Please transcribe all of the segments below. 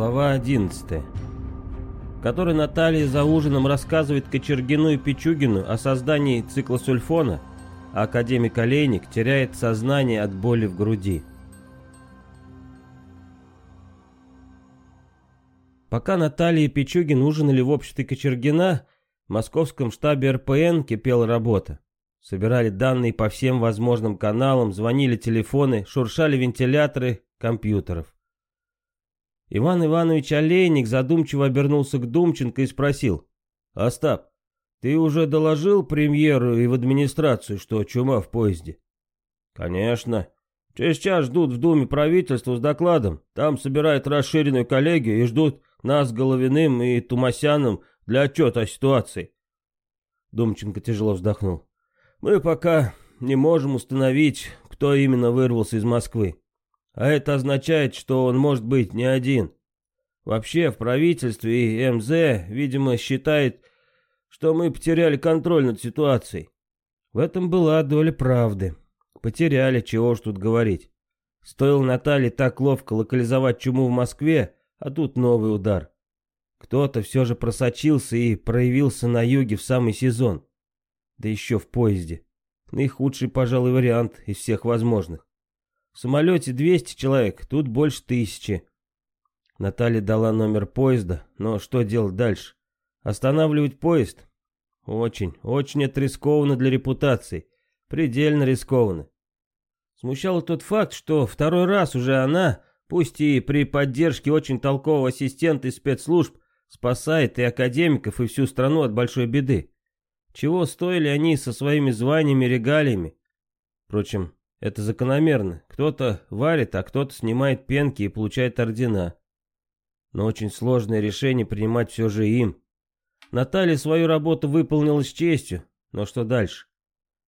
глава 11, который Наталья за ужином рассказывает Кочергину и Пичугину о создании циклосульфона, а академик Олейник теряет сознание от боли в груди. Пока Наталья и Пичугин ужинали в обществе Кочергина, в московском штабе РПН кипела работа. Собирали данные по всем возможным каналам, звонили телефоны, шуршали вентиляторы компьютеров. Иван Иванович Олейник задумчиво обернулся к Думченко и спросил. «Остап, ты уже доложил премьеру и в администрацию, что чума в поезде?» «Конечно. Через час ждут в Думе правительства с докладом. Там собирают расширенную коллегию и ждут нас, Головиным и Тумасяном, для отчета о ситуации». Думченко тяжело вздохнул. «Мы пока не можем установить, кто именно вырвался из Москвы. А это означает, что он может быть не один. Вообще в правительстве и МЗ, видимо, считает, что мы потеряли контроль над ситуацией. В этом была доля правды. Потеряли, чего ж тут говорить. Стоило Наталье так ловко локализовать чуму в Москве, а тут новый удар. Кто-то все же просочился и проявился на юге в самый сезон. Да еще в поезде. Наихудший, пожалуй, вариант из всех возможных. В самолете 200 человек, тут больше тысячи. Наталья дала номер поезда, но что делать дальше? Останавливать поезд? Очень, очень это рискованно для репутации. Предельно рискованно. Смущал тот факт, что второй раз уже она, пусть и при поддержке очень толкового ассистента из спецслужб, спасает и академиков, и всю страну от большой беды. Чего стоили они со своими званиями и регалиями? Впрочем, это закономерно. Кто-то варит, а кто-то снимает пенки и получает ордена. Но очень сложное решение принимать все же им. Наталья свою работу выполнила с честью, но что дальше?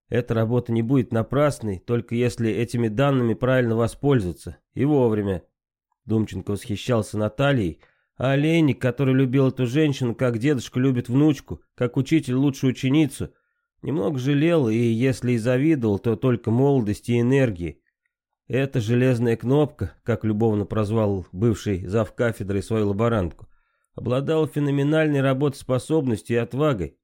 Эта работа не будет напрасной, только если этими данными правильно воспользоваться. И вовремя. Думченко восхищался Натальей, а Олейник, который любил эту женщину, как дедушка любит внучку, как учитель лучшую ученицу – Немного жалел и, если и завидовал, то только молодости и энергии. Эта железная кнопка, как любовно прозвал бывший зав кафедрой свою лаборантку, обладала феноменальной работоспособностью и отвагой.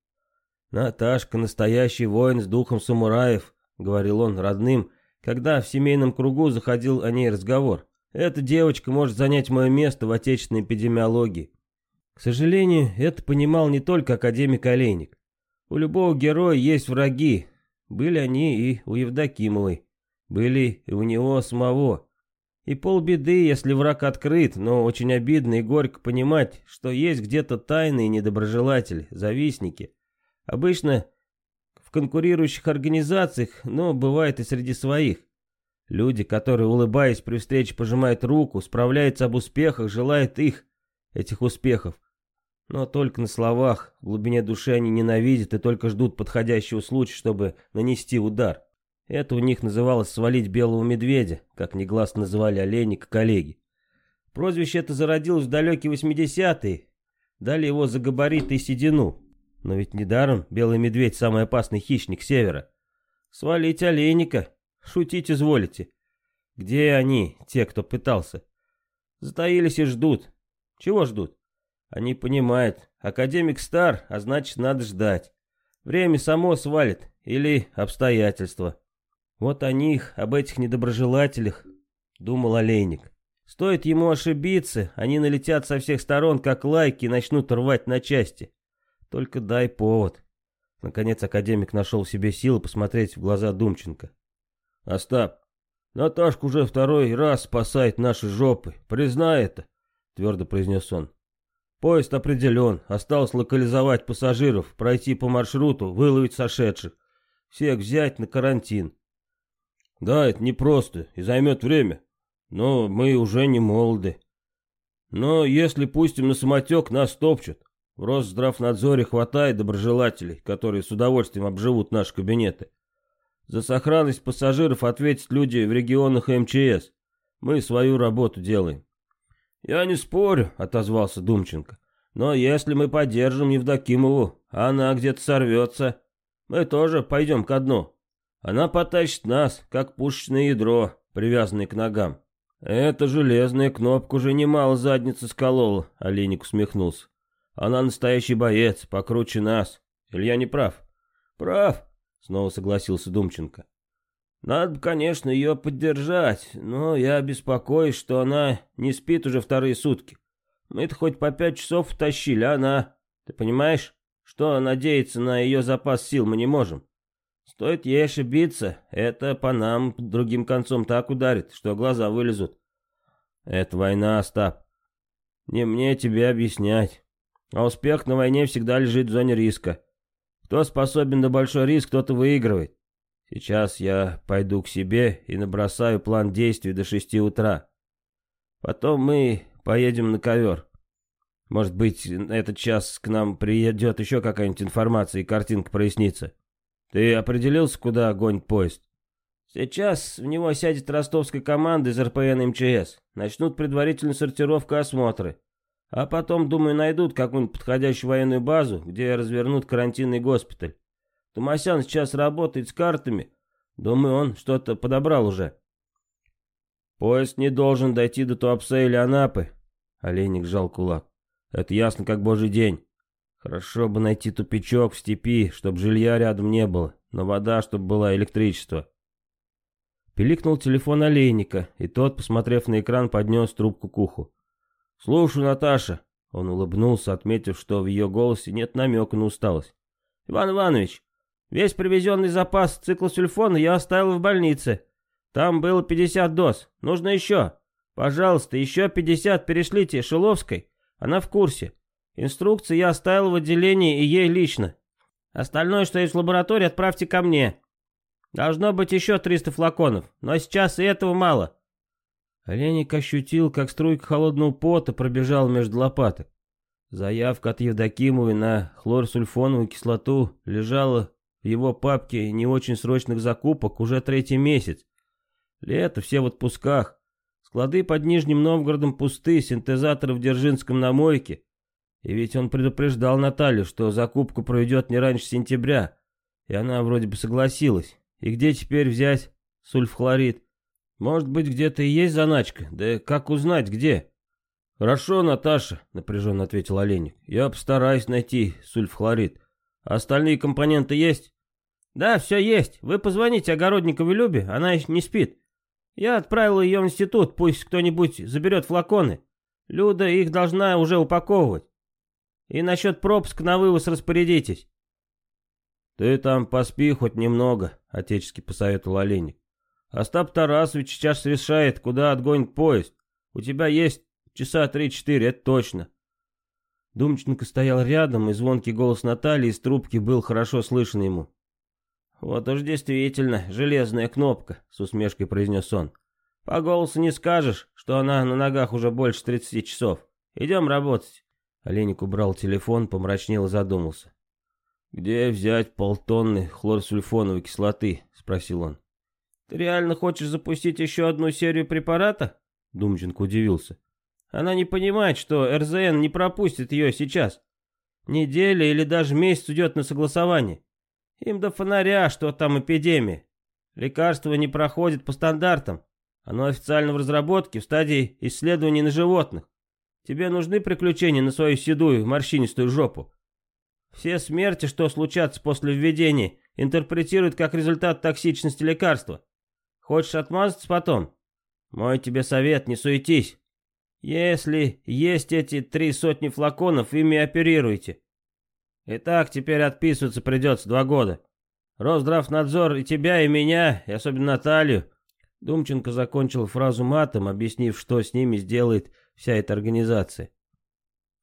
«Наташка — настоящий воин с духом самураев», — говорил он родным, когда в семейном кругу заходил о ней разговор. «Эта девочка может занять мое место в отечественной эпидемиологии». К сожалению, это понимал не только академик Олейник. У любого героя есть враги. Были они и у Евдокимовой. Были и у него самого. И полбеды, если враг открыт, но очень обидно и горько понимать, что есть где-то тайные недоброжелатели, завистники. Обычно в конкурирующих организациях, но бывает и среди своих. Люди, которые, улыбаясь при встрече, пожимают руку, справляются об успехах, желают их, этих успехов. Но только на словах, в глубине души они ненавидят и только ждут подходящего случая, чтобы нанести удар. Это у них называлось «свалить белого медведя», как негласно называли оленика коллеги. Прозвище это зародилось в далекие 80-е, дали его за габариты и седину. Но ведь недаром белый медведь – самый опасный хищник севера. Свалить оленика, шутить изволите. Где они, те, кто пытался? Затаились и ждут. Чего ждут? Они понимают, академик стар, а значит надо ждать. Время само свалит или обстоятельства. Вот о них, об этих недоброжелателях, думал Олейник. Стоит ему ошибиться, они налетят со всех сторон, как лайки, и начнут рвать на части. Только дай повод. Наконец академик нашел в себе силы посмотреть в глаза Думченко. «Остап, Наташка уже второй раз спасает наши жопы, признай это», — твердо произнес он. Поезд определен, осталось локализовать пассажиров, пройти по маршруту, выловить сошедших. Всех взять на карантин. Да, это непросто и займет время, но мы уже не молоды. Но если пустим на самотек, нас топчут. В Росздравнадзоре хватает доброжелателей, которые с удовольствием обживут наши кабинеты. За сохранность пассажиров ответят люди в регионах МЧС. Мы свою работу делаем. «Я не спорю», — отозвался Думченко. «Но если мы поддержим Евдокимову, она где-то сорвется. Мы тоже пойдем ко дну. Она потащит нас, как пушечное ядро, привязанное к ногам». «Эта железная кнопка уже немало задницы сколола», — Олейник усмехнулся. «Она настоящий боец, покруче нас. Илья не прав». «Прав», — снова согласился Думченко. Надо бы, конечно, ее поддержать, но я беспокоюсь, что она не спит уже вторые сутки. Мы-то хоть по пять часов тащили, а она... Ты понимаешь, что надеяться на ее запас сил мы не можем. Стоит ей ошибиться, это по нам другим концом так ударит, что глаза вылезут. Это война, Остап. Не мне тебе объяснять. А успех на войне всегда лежит в зоне риска. Кто способен на большой риск, тот и выигрывает. Сейчас я пойду к себе и набросаю план действий до шести утра. Потом мы поедем на ковер. Может быть, на этот час к нам приедет еще какая-нибудь информация и картинка прояснится. Ты определился, куда гонит поезд? Сейчас в него сядет ростовская команда из РПН МЧС. Эм Начнут предварительную сортировку и осмотры. А потом, думаю, найдут какую-нибудь подходящую военную базу, где развернут карантинный госпиталь. Томасян сейчас работает с картами. Думаю, он что-то подобрал уже. Поезд не должен дойти до Туапсе или Анапы. Олейник сжал кулак. Это ясно, как божий день. Хорошо бы найти тупичок в степи, чтобы жилья рядом не было, но вода, чтобы было электричество. Пиликнул телефон Олейника, и тот, посмотрев на экран, поднес трубку к уху. «Слушаю, Наташа», — он улыбнулся, отметив, что в ее голосе нет намека на усталость. «Иван Иванович, Весь привезенный запас циклосульфона я оставил в больнице. Там было 50 доз. Нужно еще. Пожалуйста, еще 50 перешлите Шиловской. Она в курсе. Инструкции я оставил в отделении и ей лично. Остальное, что есть в лаборатории, отправьте ко мне. Должно быть еще 300 флаконов, но сейчас и этого мало. Оленик ощутил, как струйка холодного пота пробежала между лопаток. Заявка от Евдокимовой на хлорсульфоновую кислоту лежала в его папке не очень срочных закупок уже третий месяц. Лето, все в отпусках. Склады под Нижним Новгородом пусты, синтезаторы в Держинском на мойке. И ведь он предупреждал Наталью, что закупку проведет не раньше сентября. И она вроде бы согласилась. И где теперь взять сульфхлорид? Может быть, где-то и есть заначка? Да как узнать, где? «Хорошо, Наташа», — напряженно ответил Оленик. «Я постараюсь найти сульфхлорид. А остальные компоненты есть? Да, все есть. Вы позвоните Огородниковой Любе, она еще не спит. Я отправил ее в институт, пусть кто-нибудь заберет флаконы. Люда их должна уже упаковывать. И насчет пропуска на вывоз распорядитесь. Ты там поспи хоть немного, отечески посоветовал Олейник. Остап Тарасович сейчас решает, куда отгонит поезд. У тебя есть часа три-четыре, это точно. Думченко стоял рядом, и звонкий голос Натальи из трубки был хорошо слышен ему. «Вот уж действительно, железная кнопка», — с усмешкой произнес он. «По голосу не скажешь, что она на ногах уже больше 30 часов. Идем работать». Оленик убрал телефон, помрачнел и задумался. «Где взять полтонны хлорсульфоновой кислоты?» — спросил он. «Ты реально хочешь запустить еще одну серию препарата?» Думченко удивился. Она не понимает, что РЗН не пропустит ее сейчас. Неделя или даже месяц уйдет на согласование. Им до фонаря, что там эпидемия. Лекарство не проходит по стандартам. Оно официально в разработке, в стадии исследований на животных. Тебе нужны приключения на свою седую, морщинистую жопу. Все смерти, что случатся после введения, интерпретируют как результат токсичности лекарства. Хочешь отмазаться потом? Мой тебе совет, не суетись. Если есть эти три сотни флаконов, ими оперируйте. И так теперь отписываться придется два года. Росздравнадзор и тебя, и меня, и особенно Наталью. Думченко закончил фразу матом, объяснив, что с ними сделает вся эта организация.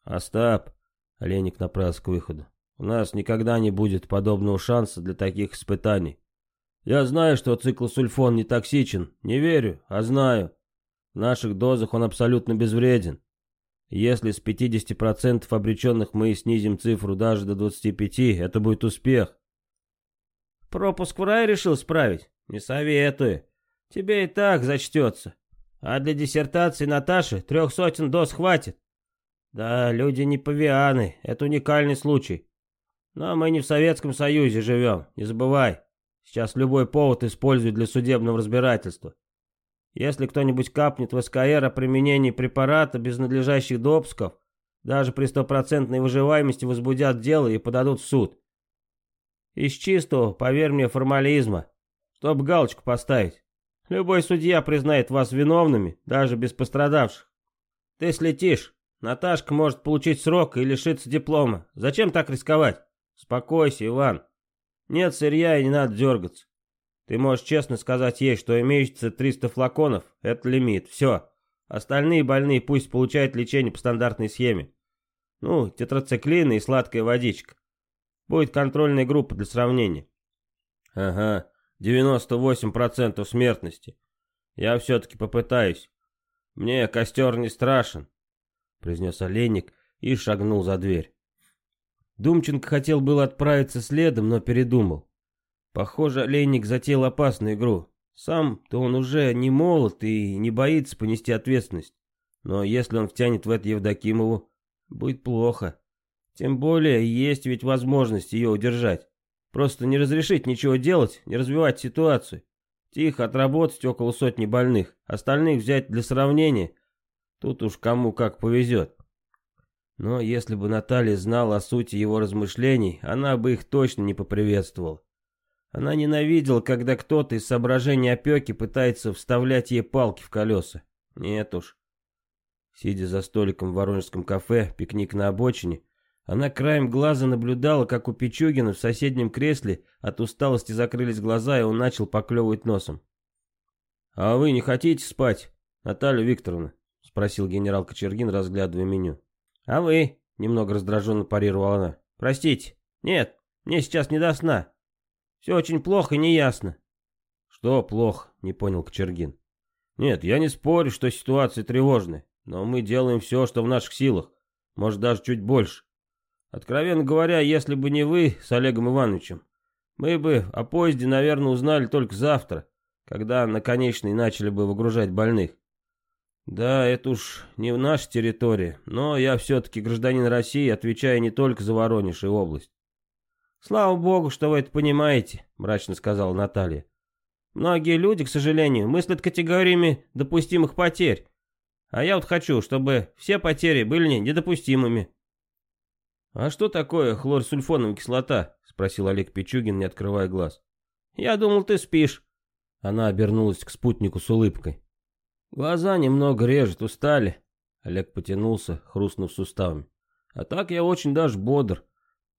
«Остап», — Оленик направился к выходу, — «у нас никогда не будет подобного шанса для таких испытаний. Я знаю, что циклосульфон не токсичен, не верю, а знаю. Наших дозах он абсолютно безвреден. Если с 50% обреченных мы снизим цифру даже до 25%, это будет успех. Пропуск в рай решил справить? Не советую. Тебе и так зачтется. А для диссертации Наташи трех сотен доз хватит. Да, люди не павианы, это уникальный случай. Но мы не в Советском Союзе живем, не забывай. Сейчас любой повод используют для судебного разбирательства. Если кто-нибудь капнет в СКР о применении препарата без надлежащих допусков, даже при стопроцентной выживаемости возбудят дело и подадут в суд. Из чистого, поверь мне, формализма, чтобы галочку поставить. Любой судья признает вас виновными, даже без пострадавших. Ты слетишь, Наташка может получить срок и лишиться диплома. Зачем так рисковать? Спокойся, Иван. Нет сырья и не надо дергаться. Ты можешь честно сказать ей, что имеется 300 флаконов, это лимит, все. Остальные больные пусть получают лечение по стандартной схеме. Ну, тетрациклины и сладкая водичка. Будет контрольная группа для сравнения. Ага, 98% смертности. Я все-таки попытаюсь. Мне костер не страшен, произнес олейник и шагнул за дверь. Думченко хотел было отправиться следом, но передумал. Похоже, Олейник затеял опасную игру. Сам-то он уже не молод и не боится понести ответственность. Но если он втянет в это Евдокимову, будет плохо. Тем более, есть ведь возможность ее удержать. Просто не разрешить ничего делать, не развивать ситуацию. Тихо отработать около сотни больных, остальных взять для сравнения. Тут уж кому как повезет. Но если бы Наталья знала о сути его размышлений, она бы их точно не поприветствовала. Она ненавидела, когда кто-то из соображений опеки пытается вставлять ей палки в колеса. Нет уж. Сидя за столиком в воронежском кафе «Пикник на обочине», она краем глаза наблюдала, как у Пичугина в соседнем кресле от усталости закрылись глаза, и он начал поклевывать носом. «А вы не хотите спать, Наталья Викторовна?» — спросил генерал Кочергин, разглядывая меню. «А вы?» — немного раздраженно парировала она. «Простите. Нет, мне сейчас не до сна. Все очень плохо и неясно. Что плохо, не понял Кочергин. Нет, я не спорю, что ситуация тревожная, но мы делаем все, что в наших силах, может даже чуть больше. Откровенно говоря, если бы не вы с Олегом Ивановичем, мы бы о поезде, наверное, узнали только завтра, когда на конечной начали бы выгружать больных. Да, это уж не в нашей территории, но я все-таки гражданин России, отвечая не только за Воронеж и область. «Слава богу, что вы это понимаете», — мрачно сказала Наталья. «Многие люди, к сожалению, мыслят категориями допустимых потерь. А я вот хочу, чтобы все потери были недопустимыми». «А что такое хлорсульфоновая кислота?» — спросил Олег Пичугин, не открывая глаз. «Я думал, ты спишь». Она обернулась к спутнику с улыбкой. «Глаза немного режет, устали». Олег потянулся, хрустнув суставами. «А так я очень даже бодр.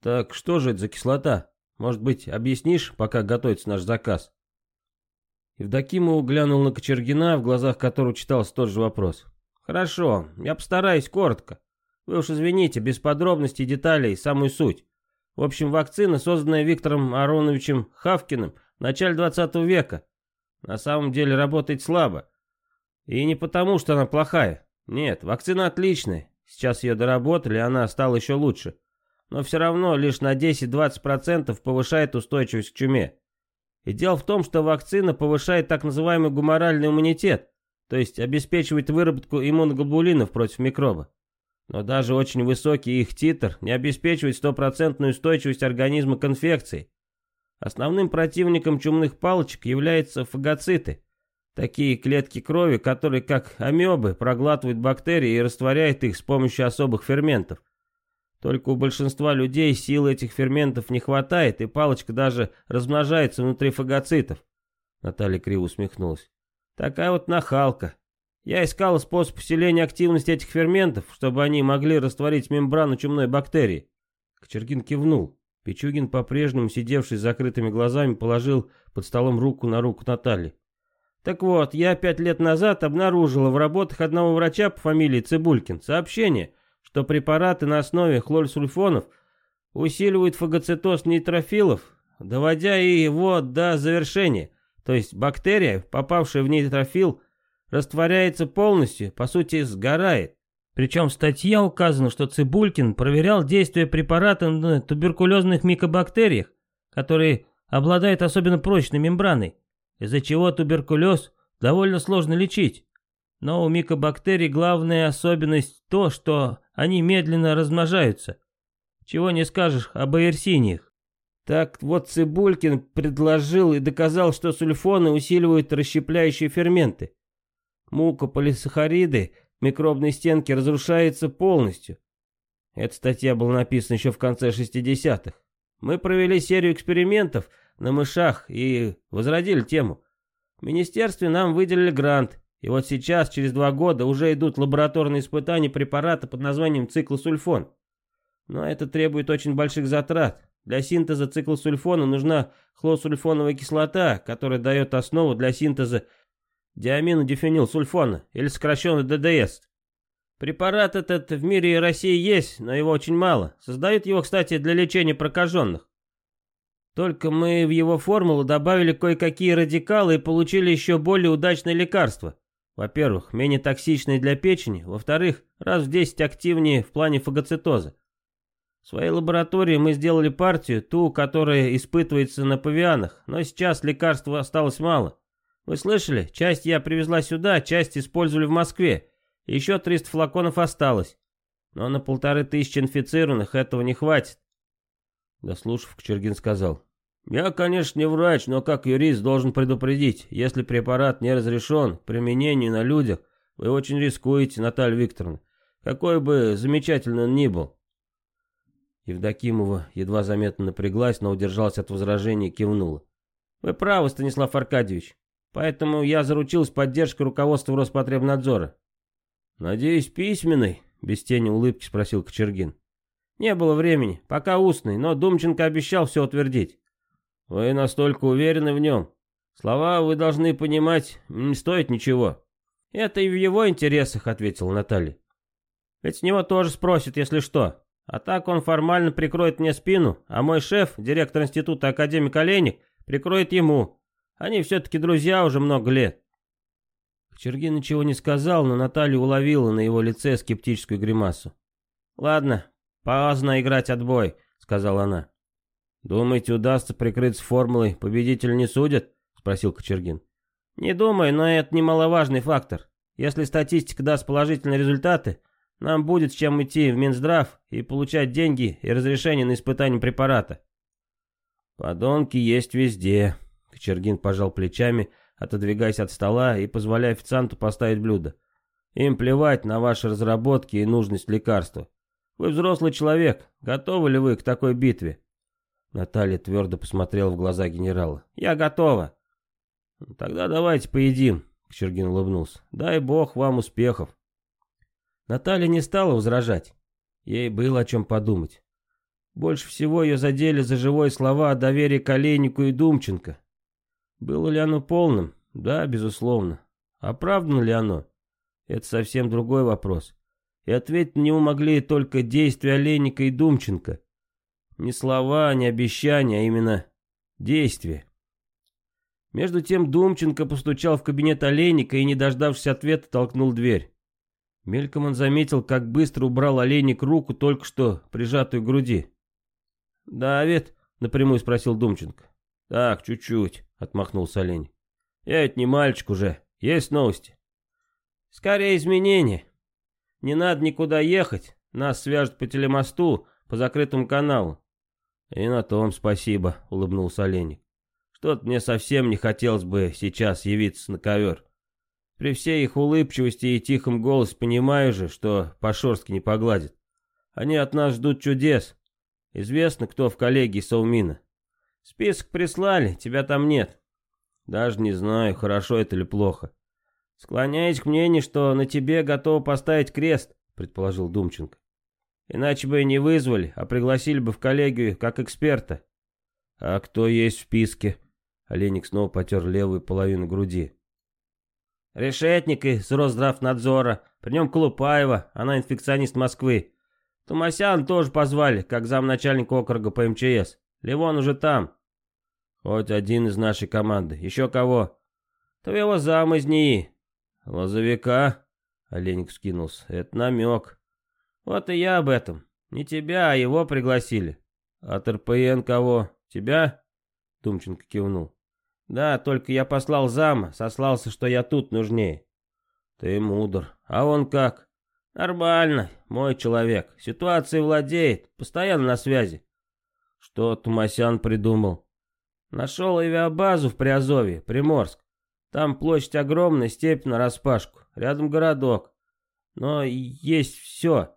«Так что же это за кислота? Может быть, объяснишь, пока готовится наш заказ?» Евдокимов глянул на Кочергина, в глазах которого читался тот же вопрос. «Хорошо, я постараюсь коротко. Вы уж извините, без подробностей и деталей, самую суть. В общем, вакцина, созданная Виктором Ароновичем Хавкиным в начале 20 века, на самом деле работает слабо. И не потому, что она плохая. Нет, вакцина отличная. Сейчас ее доработали, она стала еще лучше но все равно лишь на 10-20% повышает устойчивость к чуме. И дело в том, что вакцина повышает так называемый гуморальный иммунитет, то есть обеспечивает выработку иммуноглобулинов против микроба. Но даже очень высокий их титр не обеспечивает стопроцентную устойчивость организма к инфекции. Основным противником чумных палочек являются фагоциты, такие клетки крови, которые как амебы проглатывают бактерии и растворяют их с помощью особых ферментов – только у большинства людей силы этих ферментов не хватает, и палочка даже размножается внутри фагоцитов. Наталья криво усмехнулась. Такая вот нахалка. Я искал способ усиления активности этих ферментов, чтобы они могли растворить мембрану чумной бактерии. Кочергин кивнул. Пичугин, по-прежнему сидевший с закрытыми глазами, положил под столом руку на руку Натальи. Так вот, я пять лет назад обнаружила в работах одного врача по фамилии Цибулькин сообщение – что препараты на основе хлорсульфонов усиливают фагоцитоз нейтрофилов, доводя и его до завершения, то есть бактерия, попавшая в нейтрофил, растворяется полностью, по сути сгорает. Причем в статье указано, что Цибулькин проверял действие препарата на туберкулезных микобактериях, которые обладают особенно прочной мембраной, из-за чего туберкулез довольно сложно лечить. Но у микобактерий главная особенность то, что они медленно размножаются. Чего не скажешь об аэрсиниях. Так вот Цибулькин предложил и доказал, что сульфоны усиливают расщепляющие ферменты. Мукополисахариды микробной стенки разрушаются полностью. Эта статья была написана еще в конце 60-х. Мы провели серию экспериментов на мышах и возродили тему. В министерстве нам выделили грант – и вот сейчас, через два года, уже идут лабораторные испытания препарата под названием циклосульфон. Но это требует очень больших затрат. Для синтеза циклосульфона нужна хлосульфоновая кислота, которая дает основу для синтеза диаминодифенилсульфона, или сокращенно ДДС. Препарат этот в мире и России есть, но его очень мало. Создают его, кстати, для лечения прокаженных. Только мы в его формулу добавили кое-какие радикалы и получили еще более удачное лекарство. Во-первых, менее токсичный для печени, во-вторых, раз в 10 активнее в плане фагоцитоза. В своей лаборатории мы сделали партию, ту, которая испытывается на павианах, но сейчас лекарства осталось мало. Вы слышали, часть я привезла сюда, часть использовали в Москве, еще 300 флаконов осталось. Но на полторы тысячи инфицированных этого не хватит. Дослушав, Кочергин сказал, я, конечно, не врач, но как юрист должен предупредить, если препарат не разрешен, применению на людях, вы очень рискуете, Наталья Викторовна, какой бы замечательный он ни был. Евдокимова едва заметно напряглась, но удержалась от возражений и кивнула. Вы правы, Станислав Аркадьевич, поэтому я заручилась поддержкой руководства Роспотребнадзора. Надеюсь, письменный? Без тени улыбки спросил Кочергин. Не было времени, пока устный, но Думченко обещал все утвердить. «Вы настолько уверены в нем? Слова, вы должны понимать, не стоят ничего». «Это и в его интересах», — ответила Наталья. «Ведь с него тоже спросят, если что. А так он формально прикроет мне спину, а мой шеф, директор института академик Олейник, прикроет ему. Они все-таки друзья уже много лет». Кочергин ничего не сказал, но Наталья уловила на его лице скептическую гримасу. «Ладно, поздно играть отбой», — сказала она. «Думаете, удастся прикрыться формулой «победитель не судят? — спросил Кочергин. «Не думаю, но это немаловажный фактор. Если статистика даст положительные результаты, нам будет с чем идти в Минздрав и получать деньги и разрешение на испытание препарата». «Подонки есть везде», — Кочергин пожал плечами, отодвигаясь от стола и позволяя официанту поставить блюдо. «Им плевать на ваши разработки и нужность лекарства. Вы взрослый человек, готовы ли вы к такой битве?» Наталья твердо посмотрела в глаза генерала. «Я готова». «Ну, «Тогда давайте поедим», — Кочергин улыбнулся. «Дай бог вам успехов». Наталья не стала возражать. Ей было о чем подумать. Больше всего ее задели за живое слова о доверии к и Думченко. Было ли оно полным? Да, безусловно. А Оправдано ли оно? Это совсем другой вопрос. И ответить на него могли только действия Олейника и Думченко — не слова, не обещания, а именно действия. Между тем Думченко постучал в кабинет Олейника и, не дождавшись ответа, толкнул дверь. Мельком он заметил, как быстро убрал Олейник руку, только что прижатую к груди. «Да, ведь?» — напрямую спросил Думченко. «Так, чуть-чуть», — отмахнулся Олейник. «Я ведь не мальчик уже. Есть новости?» «Скорее изменения. Не надо никуда ехать. Нас свяжут по телемосту, по закрытому каналу. «И на том спасибо», — улыбнулся Оленик. «Что-то мне совсем не хотелось бы сейчас явиться на ковер. При всей их улыбчивости и тихом голосе понимаю же, что по-шорски не погладит. Они от нас ждут чудес. Известно, кто в коллегии Саумина. Список прислали, тебя там нет. Даже не знаю, хорошо это или плохо. Склоняюсь к мнению, что на тебе готовы поставить крест, предположил Думченко. Иначе бы и не вызвали, а пригласили бы в коллегию как эксперта. А кто есть в списке? Оленик снова потер левую половину груди. Решетник из Росздравнадзора, при нем Клупаева, она инфекционист Москвы. Тумасян тоже позвали, как замначальник округа по МЧС. Левон уже там. Хоть один из нашей команды. Еще кого? Твоего зама из НИИ. Лозовика? Оленик вскинулся. Это намек. Вот и я об этом. Не тебя, а его пригласили. От РПН кого? Тебя? Тумченко кивнул. Да, только я послал зама, сослался, что я тут нужнее. Ты мудр. А он как? Нормально, мой человек. Ситуацией владеет, постоянно на связи. Что Тумасян придумал? Нашел авиабазу в Приазовье, Приморск. Там площадь огромная, степь нараспашку. Рядом городок. Но есть все.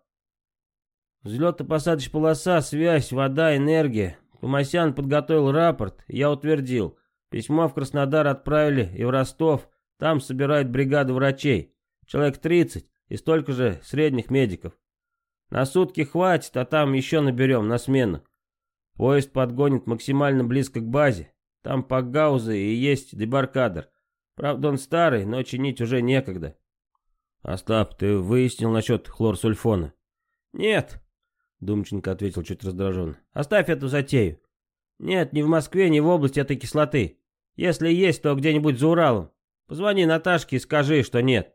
Взлетно-посадочная полоса, связь, вода, энергия. Тумасян подготовил рапорт, я утвердил. Письмо в Краснодар отправили и в Ростов. Там собирают бригаду врачей. Человек 30 и столько же средних медиков. На сутки хватит, а там еще наберем на смену. Поезд подгонит максимально близко к базе. Там погаузы и есть дебаркадер. Правда, он старый, но чинить уже некогда. Остап, ты выяснил насчет хлорсульфона? Нет, Думченко ответил чуть раздраженно: «Оставь эту затею. Нет, ни в Москве, ни в области этой кислоты. Если есть, то где-нибудь за Уралом. Позвони Наташке и скажи, что нет.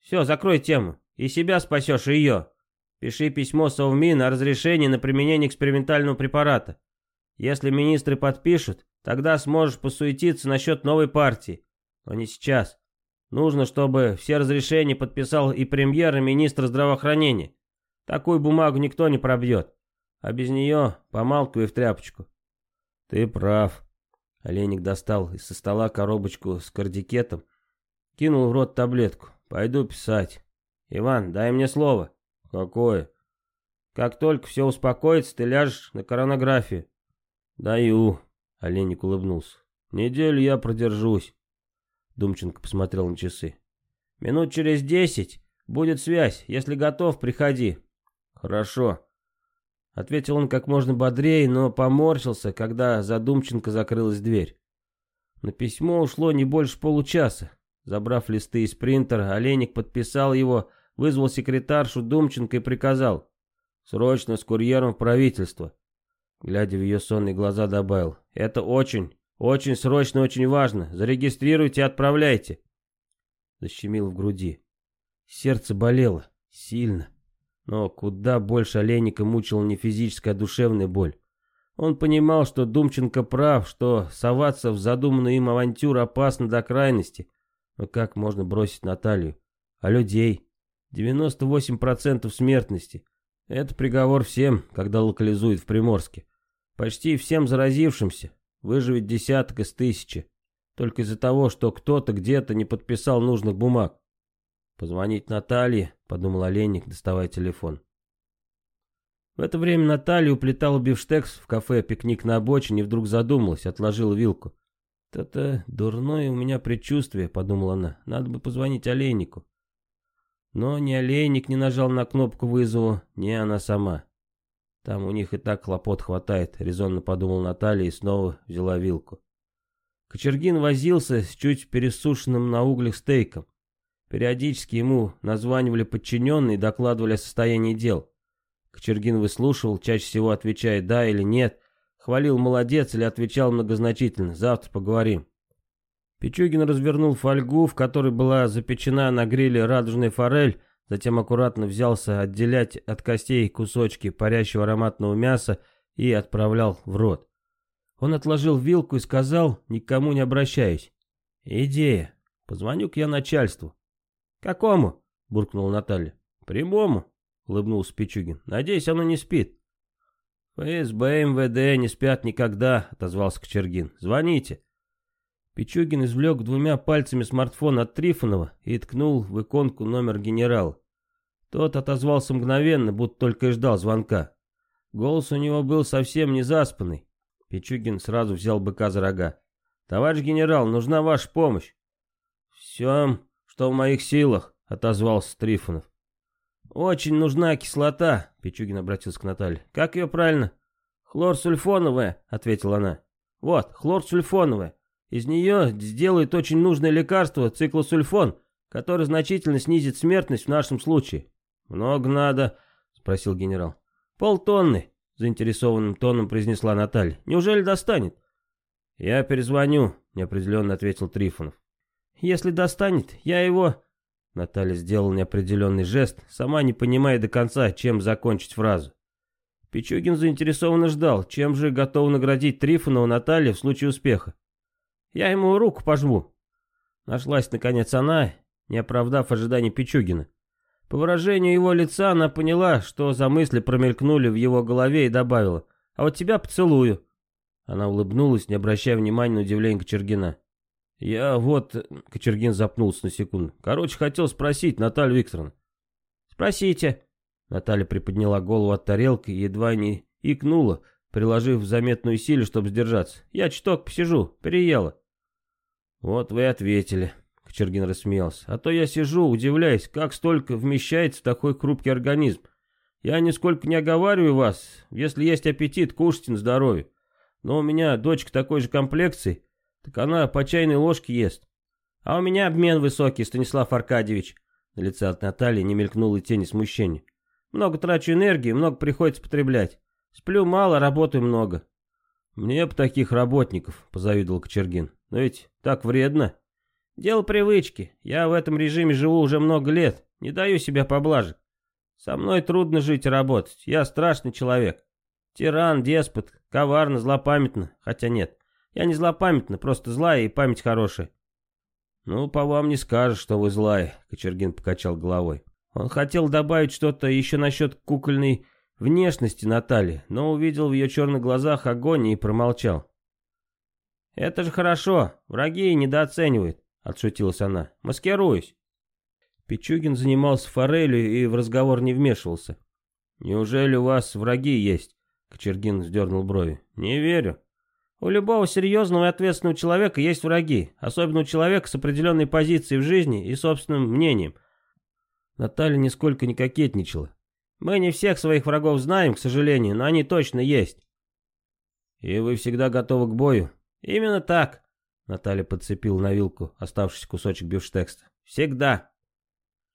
Все, закрой тему. И себя спасешь, и ее. Пиши письмо Совмин о разрешении на применение экспериментального препарата. Если министры подпишут, тогда сможешь посуетиться насчет новой партии. Но не сейчас. Нужно, чтобы все разрешения подписал и премьер, и министр здравоохранения. Такую бумагу никто не пробьет. А без нее помалкивай в тряпочку. Ты прав. Оленик достал из со стола коробочку с кардикетом, кинул в рот таблетку. Пойду писать. Иван, дай мне слово. Какое? Как только все успокоится, ты ляжешь на коронографию. Даю. Оленик улыбнулся. Неделю я продержусь. Думченко посмотрел на часы. Минут через десять будет связь. Если готов, приходи хорошо», — ответил он как можно бодрее, но поморщился, когда задумченко закрылась дверь. На письмо ушло не больше получаса. Забрав листы из принтера, Олейник подписал его, вызвал секретаршу Думченко и приказал. «Срочно с курьером в правительство». Глядя в ее сонные глаза, добавил. «Это очень, очень срочно, очень важно. Зарегистрируйте и отправляйте». Защемил в груди. Сердце болело. Сильно. Но куда больше Олейника мучил не физическая, а душевная боль. Он понимал, что Думченко прав, что соваться в задуманную им авантюру опасно до крайности. Но как можно бросить Наталью? А людей? 98% смертности. Это приговор всем, когда локализуют в Приморске. Почти всем заразившимся. Выживет десяток из тысячи. Только из-за того, что кто-то где-то не подписал нужных бумаг. «Позвонить Наталье», — подумал Олейник, доставая телефон. В это время Наталья уплетала бифштекс в кафе «Пикник на обочине» и вдруг задумалась, отложила вилку. «Это дурное у меня предчувствие», — подумала она. «Надо бы позвонить Олейнику». Но ни Олейник не нажал на кнопку вызова, ни она сама. «Там у них и так хлопот хватает», — резонно подумала Наталья и снова взяла вилку. Кочергин возился с чуть пересушенным на углях стейком. Периодически ему названивали подчиненные и докладывали о состоянии дел. Кочергин выслушивал, чаще всего отвечая «да» или «нет», хвалил «молодец» или отвечал многозначительно «завтра поговорим». Пичугин развернул фольгу, в которой была запечена на гриле радужная форель, затем аккуратно взялся отделять от костей кусочки парящего ароматного мяса и отправлял в рот. Он отложил вилку и сказал, никому не обращаясь. «Идея. Позвоню-ка я начальству. «Какому?» — буркнула Наталья. «Прямому», — улыбнулся Пичугин. «Надеюсь, оно не спит». «ФСБ, МВД не спят никогда», — отозвался Кочергин. «Звоните». Пичугин извлек двумя пальцами смартфон от Трифонова и ткнул в иконку номер генерала. Тот отозвался мгновенно, будто только и ждал звонка. Голос у него был совсем не заспанный. Пичугин сразу взял быка за рога. «Товарищ генерал, нужна ваша помощь». Всем «Что в моих силах?» — отозвался Трифонов. «Очень нужна кислота», — Пичугин обратился к Наталье. «Как ее правильно?» «Хлорсульфоновая», — ответила она. «Вот, хлорсульфоновая. Из нее сделают очень нужное лекарство циклосульфон, который значительно снизит смертность в нашем случае». «Много надо?» — спросил генерал. «Полтонны», — заинтересованным тоном произнесла Наталья. «Неужели достанет?» «Я перезвоню», — неопределенно ответил Трифонов. Если достанет, я его...» Наталья сделала неопределенный жест, сама не понимая до конца, чем закончить фразу. Пичугин заинтересованно ждал, чем же готов наградить Трифонова Наталья в случае успеха. «Я ему руку пожму». Нашлась, наконец, она, не оправдав ожиданий Пичугина. По выражению его лица она поняла, что за мысли промелькнули в его голове и добавила «А вот тебя поцелую». Она улыбнулась, не обращая внимания на удивление Кочергина. Я вот... Кочергин запнулся на секунду. Короче, хотел спросить Наталью Викторовну. Спросите. Наталья приподняла голову от тарелки и едва не икнула, приложив заметную силу, чтобы сдержаться. Я чуток посижу, переела. Вот вы ответили. Кочергин рассмеялся. А то я сижу, удивляясь, как столько вмещается в такой хрупкий организм. Я нисколько не оговариваю вас. Если есть аппетит, кушайте на здоровье. Но у меня дочка такой же комплекции, так она по чайной ложке ест. А у меня обмен высокий, Станислав Аркадьевич. На лице от Натальи не мелькнула тени смущения. Много трачу энергии, много приходится потреблять. Сплю мало, работаю много. Мне бы таких работников, позавидовал Кочергин. Но ведь так вредно. Дело привычки. Я в этом режиме живу уже много лет. Не даю себя поблажек. Со мной трудно жить и работать. Я страшный человек. Тиран, деспот, коварно, злопамятно. Хотя нет, я не злопамятна, просто злая и память хорошая. «Ну, по вам не скажешь, что вы злая», — Кочергин покачал головой. Он хотел добавить что-то еще насчет кукольной внешности Натали, но увидел в ее черных глазах огонь и промолчал. «Это же хорошо, враги недооценивают», — отшутилась она. «Маскируюсь». Пичугин занимался форелью и в разговор не вмешивался. «Неужели у вас враги есть?» — Кочергин сдернул брови. «Не верю. У любого серьезного и ответственного человека есть враги, особенно у человека с определенной позицией в жизни и собственным мнением. Наталья нисколько не кокетничала. Мы не всех своих врагов знаем, к сожалению, но они точно есть. И вы всегда готовы к бою? Именно так. Наталья подцепил на вилку оставшийся кусочек бифштекста. Всегда.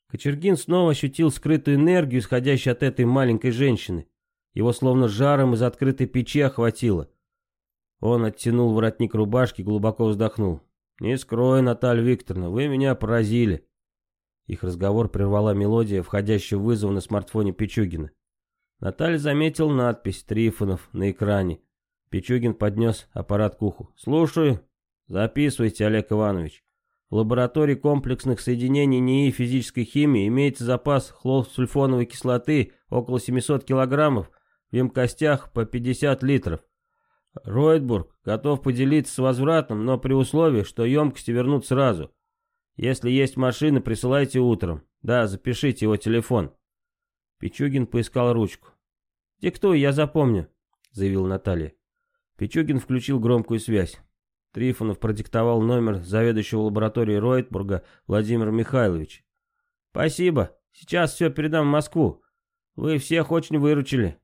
Кочергин снова ощутил скрытую энергию, исходящую от этой маленькой женщины. Его словно жаром из открытой печи охватило. Он оттянул воротник рубашки, глубоко вздохнул. «Не скрой, Наталья Викторовна, вы меня поразили». Их разговор прервала мелодия, входящего вызов на смартфоне Пичугина. Наталья заметил надпись «Трифонов» на экране. Пичугин поднес аппарат к уху. «Слушаю. Записывайте, Олег Иванович. В лаборатории комплексных соединений НИИ физической химии имеется запас хлорсульфоновой кислоты около 700 килограммов, в емкостях по 50 литров. Ройтбург готов поделиться с возвратом, но при условии, что емкости вернут сразу. Если есть машина, присылайте утром. Да, запишите его телефон. Пичугин поискал ручку. «Диктуй, я запомню», — заявил Наталья. Пичугин включил громкую связь. Трифонов продиктовал номер заведующего лабораторией Ройтбурга Владимир Михайлович. «Спасибо. Сейчас все передам в Москву. Вы всех очень выручили».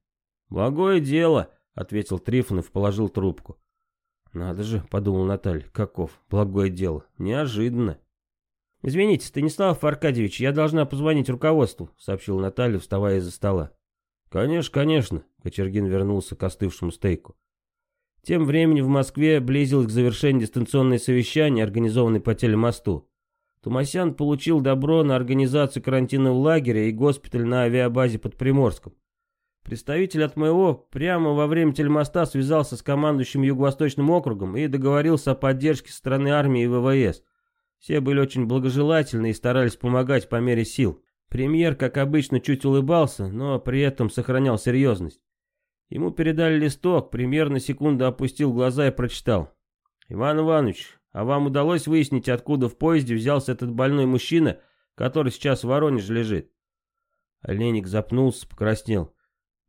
«Благое дело», ответил Трифонов, положил трубку. Надо же, подумал Наталья, каков, благое дело, неожиданно. «Извините, Станислав Аркадьевич, я должна позвонить руководству», — сообщил Наталья, вставая из-за стола. «Конечно, конечно», — Кочергин вернулся к остывшему стейку. Тем временем в Москве близилось к завершению дистанционное совещание, организованное по телемосту. Тумасян получил добро на организацию карантинного лагеря и госпиталь на авиабазе под Приморском. Представитель от моего прямо во время телемоста связался с командующим Юго-Восточным округом и договорился о поддержке со стороны армии и ВВС. Все были очень благожелательны и старались помогать по мере сил. Премьер, как обычно, чуть улыбался, но при этом сохранял серьезность. Ему передали листок, премьер на секунду опустил глаза и прочитал. «Иван Иванович, а вам удалось выяснить, откуда в поезде взялся этот больной мужчина, который сейчас в Воронеже лежит?» Оленик запнулся, покраснел.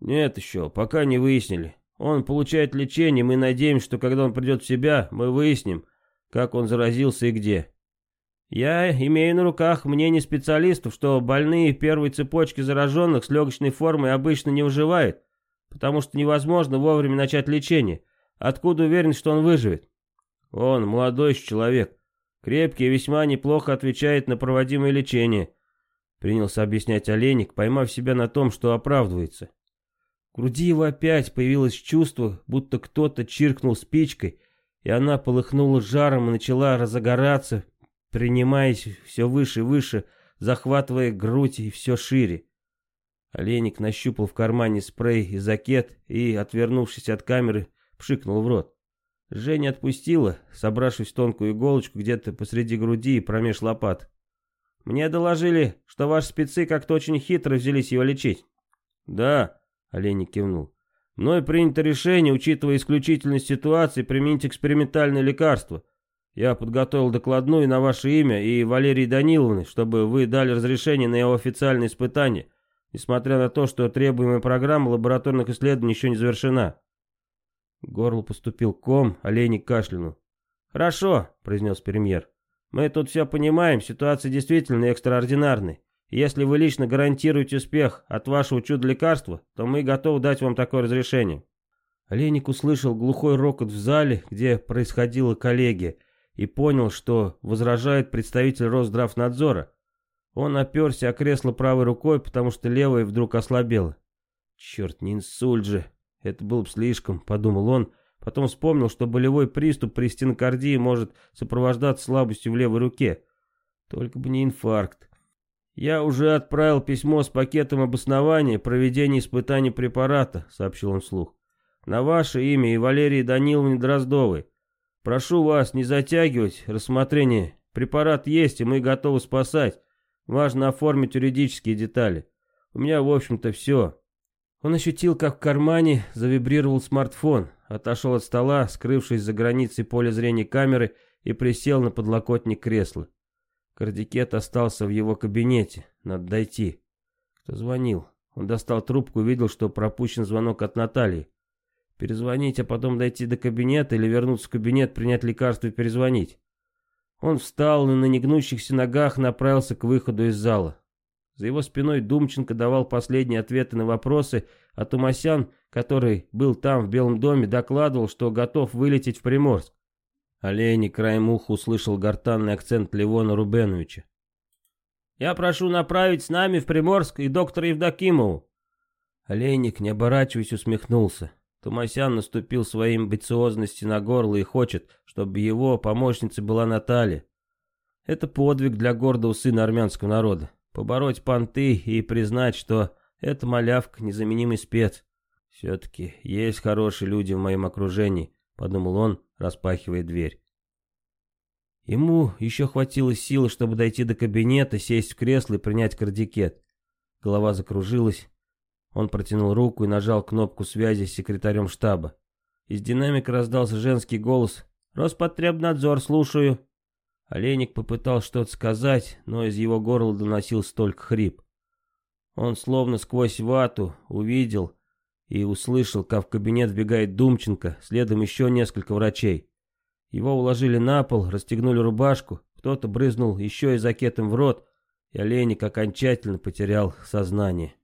«Нет еще, пока не выяснили. Он получает лечение, мы надеемся, что когда он придет в себя, мы выясним, как он заразился и где. Я имею на руках мнение специалистов, что больные первой цепочки зараженных с легочной формой обычно не выживают, потому что невозможно вовремя начать лечение. Откуда уверен, что он выживет? Он молодой человек, крепкий и весьма неплохо отвечает на проводимое лечение. Принялся объяснять Оленик, поймав себя на том, что оправдывается. В груди его опять появилось чувство, будто кто-то чиркнул спичкой, и она полыхнула жаром и начала разогораться, принимаясь все выше и выше, захватывая грудь и все шире. Оленик нащупал в кармане спрей и закет и, отвернувшись от камеры, пшикнул в рот. Женя отпустила, собравшись в тонкую иголочку где-то посреди груди и промеж лопат. «Мне доложили, что ваши спецы как-то очень хитро взялись его лечить». «Да», Олейник кивнул. Мной принято решение, учитывая исключительность ситуации, применить экспериментальное лекарство. Я подготовил докладную на ваше имя и Валерии Даниловны, чтобы вы дали разрешение на его официальное испытание, несмотря на то, что требуемая программа лабораторных исследований еще не завершена. Горло поступил ком, олейник кашлянул. «Хорошо», — произнес премьер. «Мы тут все понимаем, ситуация действительно экстраординарная. Если вы лично гарантируете успех от вашего чудо-лекарства, то мы готовы дать вам такое разрешение». Олейник услышал глухой рокот в зале, где происходила коллегия, и понял, что возражает представитель Росздравнадзора. Он оперся о кресло правой рукой, потому что левая вдруг ослабела. «Черт, не инсульт же! Это было бы слишком», — подумал он, — Потом вспомнил, что болевой приступ при стенокардии может сопровождаться слабостью в левой руке. Только бы не инфаркт. «Я уже отправил письмо с пакетом обоснования проведения испытаний препарата», — сообщил он вслух. «На ваше имя и Валерии Даниловне Дроздовой. Прошу вас не затягивать рассмотрение. Препарат есть, и мы готовы спасать. Важно оформить юридические детали. У меня, в общем-то, все». Он ощутил, как в кармане завибрировал смартфон, отошел от стола, скрывшись за границей поля зрения камеры, и присел на подлокотник кресла. Кардикет остался в его кабинете. Надо дойти. Кто звонил? Он достал трубку и видел, что пропущен звонок от Натальи. Перезвонить, а потом дойти до кабинета или вернуться в кабинет, принять лекарство и перезвонить. Он встал и на негнущихся ногах направился к выходу из зала. За его спиной Думченко давал последние ответы на вопросы, а Тумасян, который был там в Белом доме, докладывал, что готов вылететь в Приморск. Олейни краем уха услышал гортанный акцент Левона Рубеновича. «Я прошу направить с нами в Приморск и доктора Евдокимову». Олейник, не оборачиваясь, усмехнулся. Тумасян наступил своей амбициозности на горло и хочет, чтобы его помощницей была Наталья. Это подвиг для гордого сына армянского народа. Побороть понты и признать, что эта малявка незаменимый спец. «Все-таки есть хорошие люди в моем окружении», — подумал он, распахивая дверь. Ему еще хватило силы, чтобы дойти до кабинета, сесть в кресло и принять кардикет. Голова закружилась. Он протянул руку и нажал кнопку связи с секретарем штаба. Из динамика раздался женский голос. «Роспотребнадзор, слушаю». Олейник попытал что-то сказать, но из его горла доносился только хрип. Он словно сквозь вату увидел, и услышал, как в кабинет вбегает Думченко, следом еще несколько врачей. Его уложили на пол, расстегнули рубашку, кто-то брызнул еще и закетом в рот, и Оленик окончательно потерял сознание.